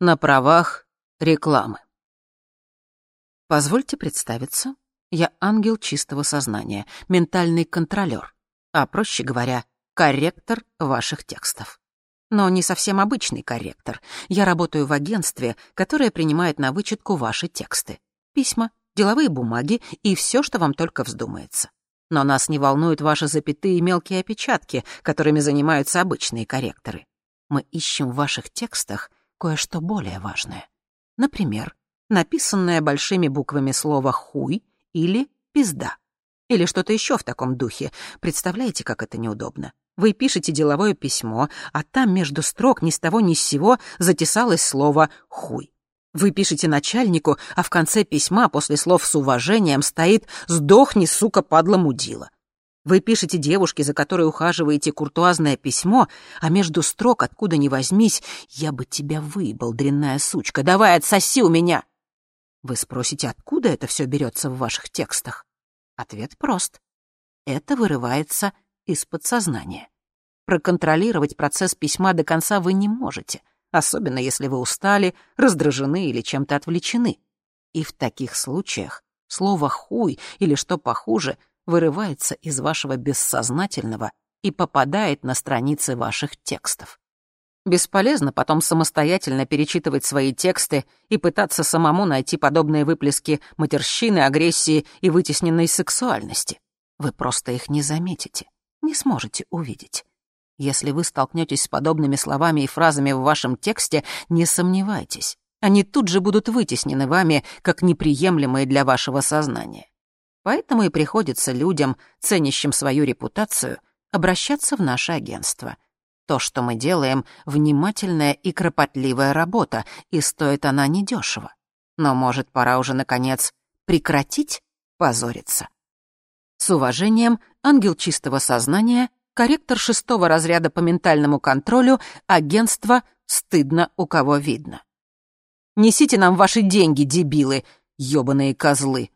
на правах рекламы. Позвольте представиться. Я ангел чистого сознания, ментальный контролер, а, проще говоря, корректор ваших текстов. Но не совсем обычный корректор. Я работаю в агентстве, которое принимает на вычетку ваши тексты. Письма, деловые бумаги и все, что вам только вздумается. Но нас не волнуют ваши запятые и мелкие опечатки, которыми занимаются обычные корректоры. Мы ищем в ваших текстах кое-что более важное. Например, написанное большими буквами слово «хуй» или «пизда». Или что-то еще в таком духе. Представляете, как это неудобно? Вы пишете деловое письмо, а там между строк ни с того ни с сего затесалось слово «хуй». Вы пишете начальнику, а в конце письма после слов с уважением стоит «сдохни, сука, падла мудила». Вы пишете девушке, за которой ухаживаете, куртуазное письмо, а между строк, откуда ни возьмись, «Я бы тебя выебал, дрянная сучка, давай отсоси у меня!» Вы спросите, откуда это все берется в ваших текстах? Ответ прост. Это вырывается из подсознания. Проконтролировать процесс письма до конца вы не можете, особенно если вы устали, раздражены или чем-то отвлечены. И в таких случаях слово «хуй» или что похуже вырывается из вашего бессознательного и попадает на страницы ваших текстов. Бесполезно потом самостоятельно перечитывать свои тексты и пытаться самому найти подобные выплески матерщины, агрессии и вытесненной сексуальности. Вы просто их не заметите, не сможете увидеть. Если вы столкнетесь с подобными словами и фразами в вашем тексте, не сомневайтесь. Они тут же будут вытеснены вами как неприемлемые для вашего сознания. Поэтому и приходится людям, ценящим свою репутацию, обращаться в наше агентство. То, что мы делаем, внимательная и кропотливая работа, и стоит она недешево. Но, может, пора уже, наконец, прекратить позориться. С уважением, ангел чистого сознания, корректор шестого разряда по ментальному контролю, агентство «Стыдно, у кого видно». «Несите нам ваши деньги, дебилы, ёбаные козлы»,